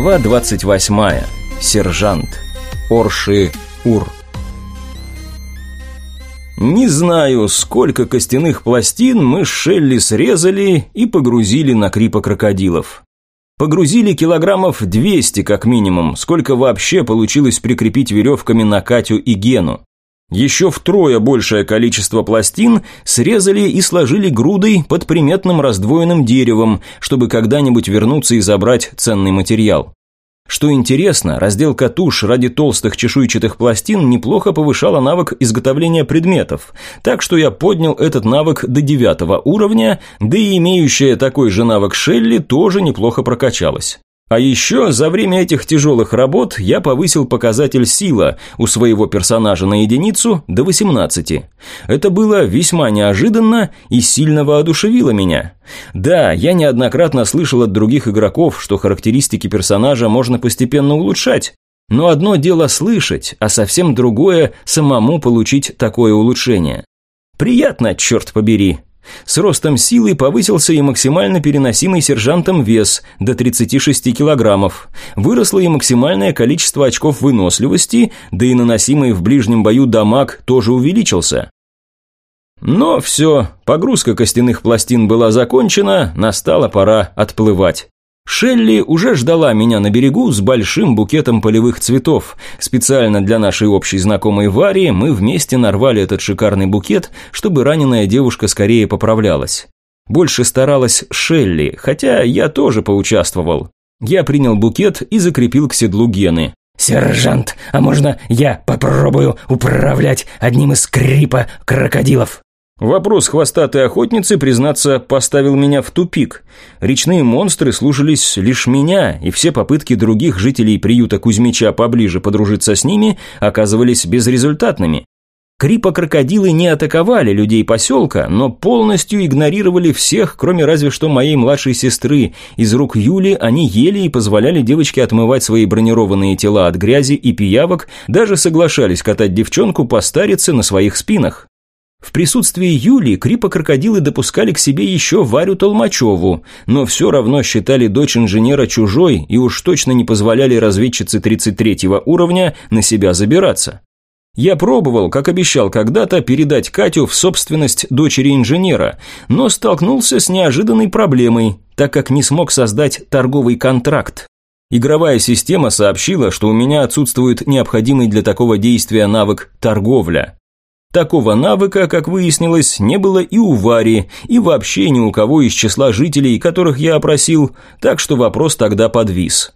Глава 28. Сержант. Орши Ур. Не знаю, сколько костяных пластин мы с Шелли срезали и погрузили на крипа крокодилов. Погрузили килограммов 200 как минимум, сколько вообще получилось прикрепить веревками на Катю и Гену. Еще втрое большее количество пластин срезали и сложили грудой под приметным раздвоенным деревом, чтобы когда-нибудь вернуться и забрать ценный материал. Что интересно, разделка туш ради толстых чешуйчатых пластин неплохо повышала навык изготовления предметов, так что я поднял этот навык до девятого уровня, да и имеющая такой же навык Шелли тоже неплохо прокачалась. А еще за время этих тяжелых работ я повысил показатель сила у своего персонажа на единицу до 18. Это было весьма неожиданно и сильно воодушевило меня. Да, я неоднократно слышал от других игроков, что характеристики персонажа можно постепенно улучшать. Но одно дело слышать, а совсем другое – самому получить такое улучшение. Приятно, черт побери. С ростом силы повысился и максимально переносимый сержантом вес до 36 килограммов. Выросло и максимальное количество очков выносливости, да и наносимый в ближнем бою дамаг тоже увеличился. Но все, погрузка костяных пластин была закончена, настала пора отплывать. Шелли уже ждала меня на берегу с большим букетом полевых цветов. Специально для нашей общей знакомой Вари мы вместе нарвали этот шикарный букет, чтобы раненая девушка скорее поправлялась. Больше старалась Шелли, хотя я тоже поучаствовал. Я принял букет и закрепил к седлу Гены. «Сержант, а можно я попробую управлять одним из крипа крокодилов?» Вопрос хвостатой охотницы, признаться, поставил меня в тупик. Речные монстры слушались лишь меня, и все попытки других жителей приюта Кузьмича поближе подружиться с ними оказывались безрезультатными. Крипа-крокодилы не атаковали людей поселка, но полностью игнорировали всех, кроме разве что моей младшей сестры. Из рук Юли они ели и позволяли девочке отмывать свои бронированные тела от грязи и пиявок, даже соглашались катать девчонку по старице на своих спинах. В присутствии Юли крипа-крокодилы допускали к себе еще Варю Толмачеву, но все равно считали дочь инженера чужой и уж точно не позволяли разведчице 33 уровня на себя забираться. Я пробовал, как обещал когда-то, передать Катю в собственность дочери инженера, но столкнулся с неожиданной проблемой, так как не смог создать торговый контракт. Игровая система сообщила, что у меня отсутствует необходимый для такого действия навык «торговля». Такого навыка, как выяснилось, не было и у Вари, и вообще ни у кого из числа жителей, которых я опросил, так что вопрос тогда подвис.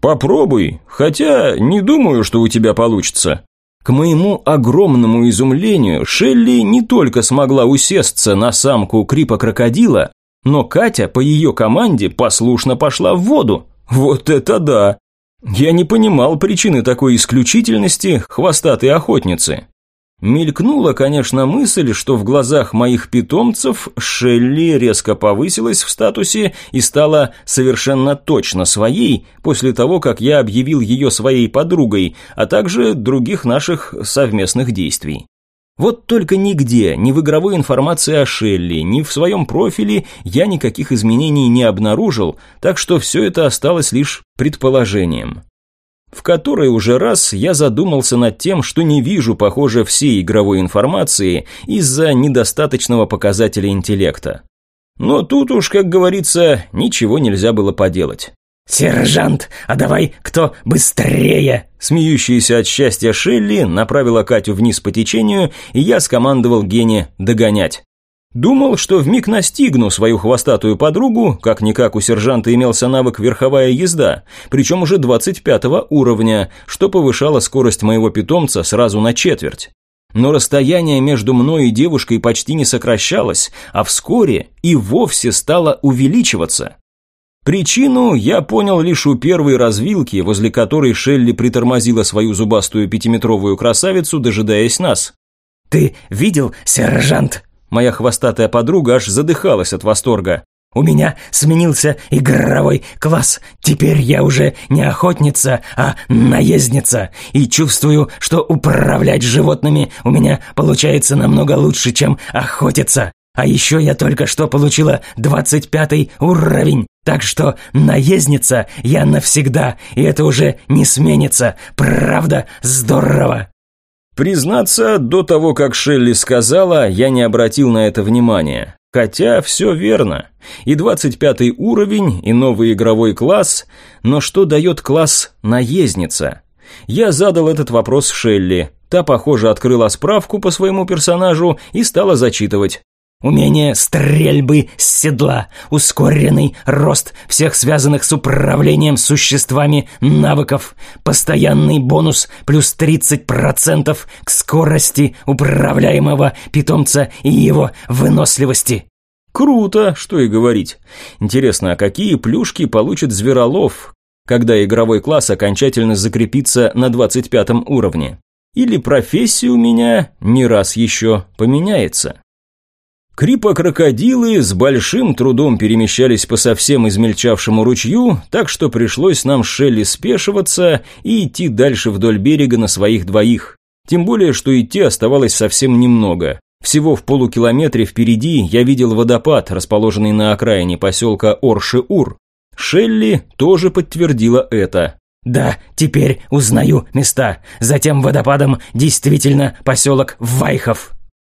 «Попробуй, хотя не думаю, что у тебя получится». К моему огромному изумлению, Шелли не только смогла усесться на самку крипа-крокодила, но Катя по ее команде послушно пошла в воду. Вот это да! Я не понимал причины такой исключительности хвостатой охотницы. Мелькнула, конечно, мысль, что в глазах моих питомцев Шелли резко повысилась в статусе и стала совершенно точно своей после того, как я объявил ее своей подругой, а также других наших совместных действий. Вот только нигде, ни в игровой информации о Шелли, ни в своем профиле я никаких изменений не обнаружил, так что все это осталось лишь предположением. В который уже раз я задумался над тем, что не вижу, похоже, всей игровой информации из-за недостаточного показателя интеллекта. Но тут уж, как говорится, ничего нельзя было поделать. «Сержант, а давай кто быстрее!» Смеющаяся от счастья Шелли направила Катю вниз по течению, и я скомандовал Гене догонять. Думал, что вмиг настигну свою хвостатую подругу, как-никак у сержанта имелся навык верховая езда, причем уже 25 уровня, что повышало скорость моего питомца сразу на четверть. Но расстояние между мной и девушкой почти не сокращалось, а вскоре и вовсе стало увеличиваться. Причину я понял лишь у первой развилки, возле которой Шелли притормозила свою зубастую пятиметровую красавицу, дожидаясь нас. «Ты видел, сержант?» Моя хвостатая подруга аж задыхалась от восторга. «У меня сменился игровой класс. Теперь я уже не охотница, а наездница. И чувствую, что управлять животными у меня получается намного лучше, чем охотиться. А еще я только что получила двадцать пятый уровень, так что наездница я навсегда, и это уже не сменится. Правда, здорово. Признаться, до того, как Шелли сказала, я не обратил на это внимания. Хотя все верно. И 25 уровень, и новый игровой класс, но что дает класс «наездница»? Я задал этот вопрос Шелли. Та, похоже, открыла справку по своему персонажу и стала зачитывать. Умение стрельбы с седла, ускоренный рост всех связанных с управлением существами навыков, постоянный бонус плюс 30% к скорости управляемого питомца и его выносливости. Круто, что и говорить. Интересно, а какие плюшки получит Зверолов, когда игровой класс окончательно закрепится на 25 уровне? Или профессия у меня не раз еще поменяется? Крипа-крокодилы с большим трудом перемещались по совсем измельчавшему ручью, так что пришлось нам с Шелли спешиваться и идти дальше вдоль берега на своих двоих. Тем более, что идти оставалось совсем немного. Всего в полукилометре впереди я видел водопад, расположенный на окраине поселка Орши-Ур. Шелли тоже подтвердила это. «Да, теперь узнаю места. Затем водопадом действительно поселок Вайхов».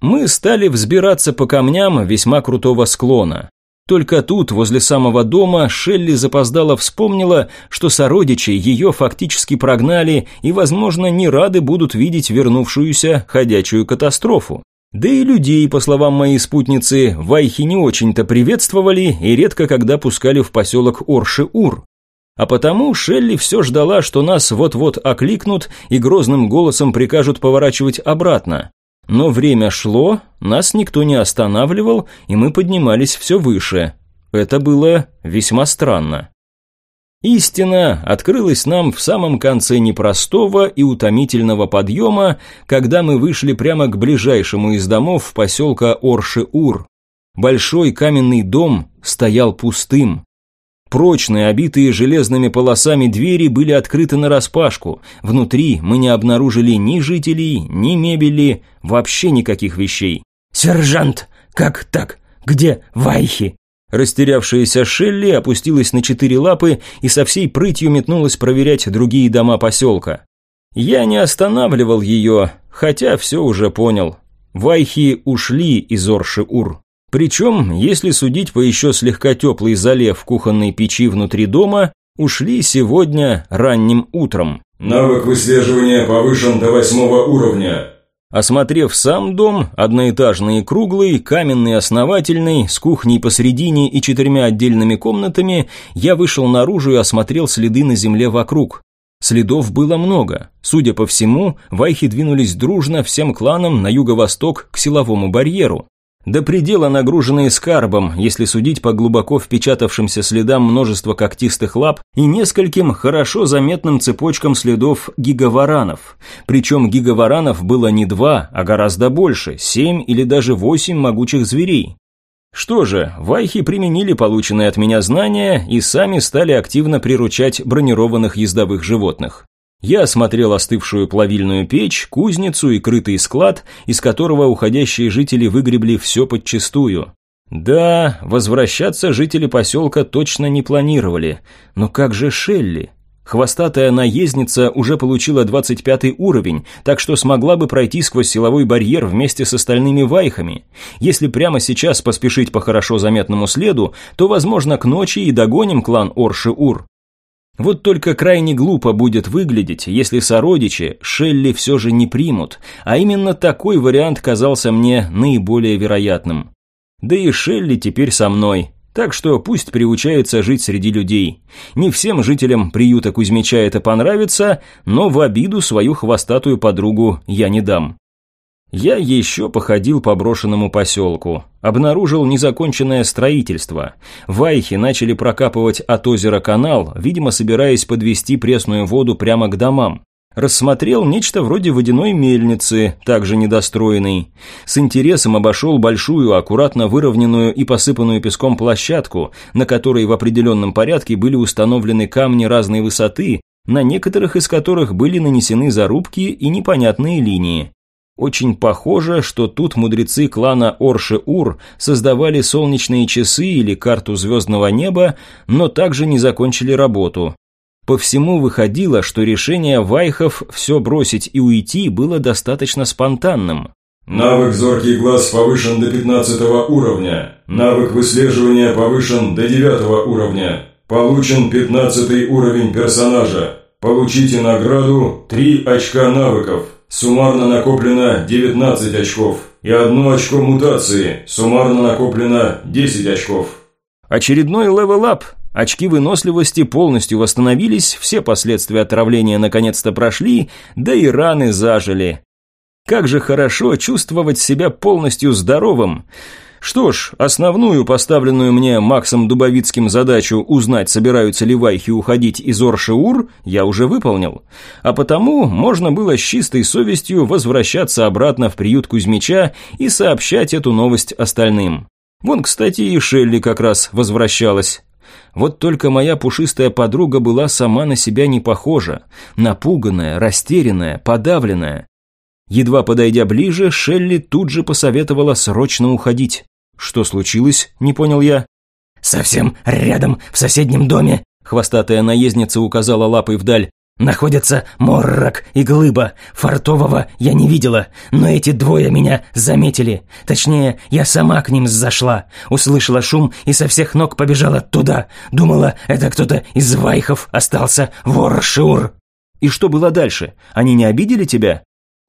Мы стали взбираться по камням весьма крутого склона. Только тут, возле самого дома, Шелли запоздала вспомнила, что сородичи ее фактически прогнали и, возможно, не рады будут видеть вернувшуюся ходячую катастрофу. Да и людей, по словам моей спутницы, вайхи не очень-то приветствовали и редко когда пускали в поселок Орши-Ур. А потому Шелли все ждала, что нас вот-вот окликнут и грозным голосом прикажут поворачивать обратно. Но время шло, нас никто не останавливал, и мы поднимались все выше. Это было весьма странно. Истина открылась нам в самом конце непростого и утомительного подъема, когда мы вышли прямо к ближайшему из домов поселка Орши-Ур. Большой каменный дом стоял пустым. Прочные, обитые железными полосами двери были открыты нараспашку. Внутри мы не обнаружили ни жителей, ни мебели, вообще никаких вещей. «Сержант, как так? Где Вайхи?» Растерявшаяся Шелли опустилась на четыре лапы и со всей прытью метнулась проверять другие дома поселка. Я не останавливал ее, хотя все уже понял. Вайхи ушли из Орши-Ур. Причем, если судить по еще слегка теплой зале в кухонной печи внутри дома, ушли сегодня ранним утром. Навык выслеживания повышен до восьмого уровня. Осмотрев сам дом, одноэтажный и круглый, каменный основательный, с кухней посредине и четырьмя отдельными комнатами, я вышел наружу и осмотрел следы на земле вокруг. Следов было много. Судя по всему, вайхи двинулись дружно всем кланам на юго-восток к силовому барьеру. До предела нагруженные скарбом, если судить по глубоко впечатавшимся следам множества когтистых лап и нескольким хорошо заметным цепочкам следов гигаваранов. Причем гигаваранов было не два, а гораздо больше, семь или даже восемь могучих зверей. Что же, вайхи применили полученные от меня знания и сами стали активно приручать бронированных ездовых животных. Я осмотрел остывшую плавильную печь, кузницу и крытый склад, из которого уходящие жители выгребли все подчистую. Да, возвращаться жители поселка точно не планировали. Но как же Шелли? Хвостатая наездница уже получила 25 уровень, так что смогла бы пройти сквозь силовой барьер вместе с остальными вайхами. Если прямо сейчас поспешить по хорошо заметному следу, то, возможно, к ночи и догоним клан Орши-Ур. Вот только крайне глупо будет выглядеть, если сородичи Шелли все же не примут, а именно такой вариант казался мне наиболее вероятным. Да и Шелли теперь со мной, так что пусть приучается жить среди людей. Не всем жителям приюта Кузьмича это понравится, но в обиду свою хвостатую подругу я не дам. Я еще походил по брошенному поселку. Обнаружил незаконченное строительство. Вайхи начали прокапывать от озера канал, видимо, собираясь подвести пресную воду прямо к домам. Рассмотрел нечто вроде водяной мельницы, также недостроенной. С интересом обошел большую, аккуратно выровненную и посыпанную песком площадку, на которой в определенном порядке были установлены камни разной высоты, на некоторых из которых были нанесены зарубки и непонятные линии. Очень похоже, что тут мудрецы клана Орше-Ур создавали солнечные часы или карту звездного неба, но также не закончили работу. По всему выходило, что решение Вайхов все бросить и уйти было достаточно спонтанным. Навык «Зоркий глаз» повышен до 15 уровня. Навык выслеживания повышен до 9 уровня. Получен 15 уровень персонажа. Получите награду 3 очка навыков. Суммарно накоплено 19 очков. И одно очко мутации. Суммарно накоплено 10 очков. Очередной level up. Очки выносливости полностью восстановились, все последствия отравления наконец-то прошли, да и раны зажили. Как же хорошо чувствовать себя полностью здоровым. Что ж, основную поставленную мне Максом Дубовицким задачу узнать, собираются ли вайхи уходить из Оршеур, я уже выполнил. А потому можно было с чистой совестью возвращаться обратно в приют Кузьмича и сообщать эту новость остальным. Вон, кстати, и Шелли как раз возвращалась. Вот только моя пушистая подруга была сама на себя не похожа. Напуганная, растерянная, подавленная. Едва подойдя ближе, Шелли тут же посоветовала срочно уходить. Что случилось, не понял я. «Совсем рядом, в соседнем доме», — хвостатая наездница указала лапой вдаль. «Находятся Моррок и Глыба. Фартового я не видела, но эти двое меня заметили. Точнее, я сама к ним зашла. Услышала шум и со всех ног побежала туда. Думала, это кто-то из вайхов остался вор-шур». «И что было дальше? Они не обидели тебя?»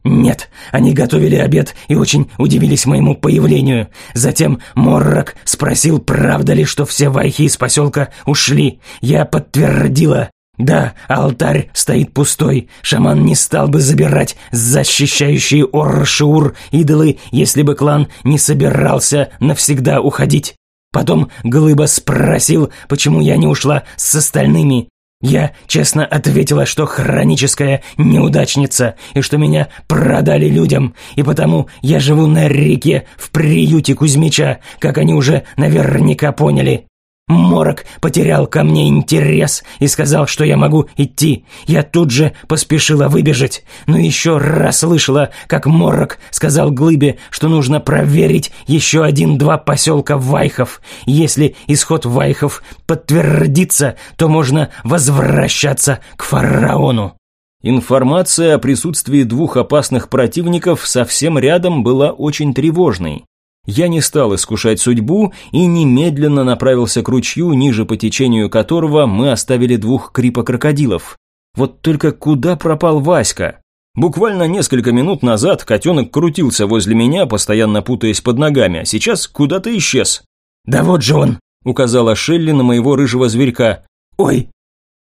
«Нет, они готовили обед и очень удивились моему появлению. Затем Моррок спросил, правда ли, что все вайхи из поселка ушли. Я подтвердила. Да, алтарь стоит пустой. Шаман не стал бы забирать защищающие Оршур идолы, если бы клан не собирался навсегда уходить. Потом Глыба спросил, почему я не ушла с остальными. Я честно ответила, что хроническая неудачница, и что меня продали людям, и потому я живу на реке в приюте Кузьмича, как они уже наверняка поняли. Морок потерял ко мне интерес и сказал, что я могу идти. Я тут же поспешила выбежать, но еще раз слышала, как Морок сказал Глыбе, что нужно проверить еще один-два поселка Вайхов. Если исход Вайхов подтвердится, то можно возвращаться к фараону. Информация о присутствии двух опасных противников совсем рядом была очень тревожной. Я не стал искушать судьбу и немедленно направился к ручью, ниже по течению которого мы оставили двух крипа-крокодилов. Вот только куда пропал Васька? Буквально несколько минут назад котенок крутился возле меня, постоянно путаясь под ногами, а сейчас куда-то исчез. «Да вот же он!» – указала Шелли на моего рыжего зверька. «Ой!»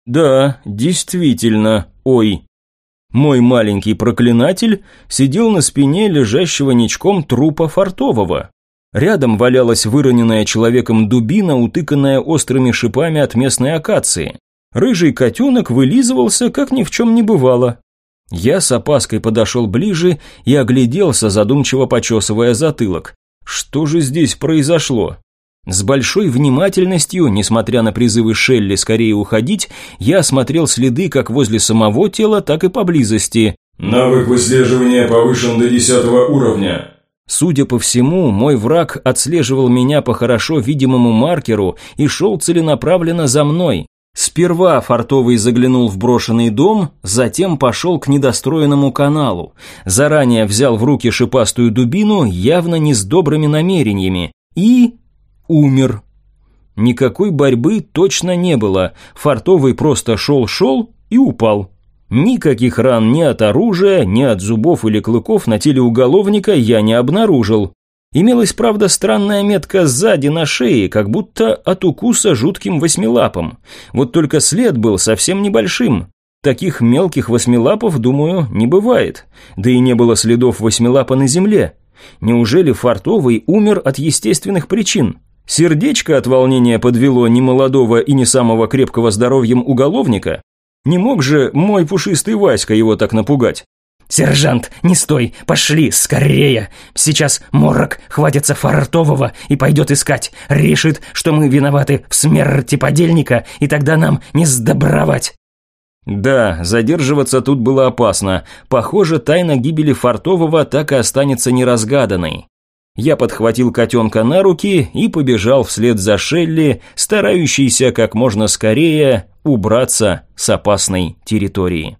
«Да, действительно, ой!» Мой маленький проклинатель сидел на спине лежащего ничком трупа фартового. Рядом валялась выроненная человеком дубина, утыканная острыми шипами от местной акации. Рыжий котенок вылизывался, как ни в чем не бывало. Я с опаской подошел ближе и огляделся, задумчиво почесывая затылок. Что же здесь произошло? С большой внимательностью, несмотря на призывы Шелли скорее уходить, я осмотрел следы как возле самого тела, так и поблизости. Навык выслеживания повышен до 10 уровня. Судя по всему, мой враг отслеживал меня по хорошо видимому маркеру и шел целенаправленно за мной. Сперва Фартовый заглянул в брошенный дом, затем пошел к недостроенному каналу. Заранее взял в руки шипастую дубину, явно не с добрыми намерениями, и умер. Никакой борьбы точно не было, фартовый просто шел-шел и упал. Никаких ран ни от оружия, ни от зубов или клыков на теле уголовника я не обнаружил. Имелась, правда, странная метка сзади на шее, как будто от укуса жутким восьмилапом. Вот только след был совсем небольшим. Таких мелких восьмилапов, думаю, не бывает. Да и не было следов восьмилапа на земле. Неужели Фартовый умер от естественных причин? Сердечко от волнения подвело немолодого и не самого крепкого здоровьем уголовника. Не мог же мой пушистый Васька его так напугать. «Сержант, не стой, пошли, скорее! Сейчас Морок хватится Фартового и пойдет искать. Решит, что мы виноваты в смерти подельника, и тогда нам не сдобровать». Да, задерживаться тут было опасно. Похоже, тайна гибели Фартового так и останется неразгаданной. Я подхватил котенка на руки и побежал вслед за Шелли, старающийся как можно скорее убраться с опасной территории.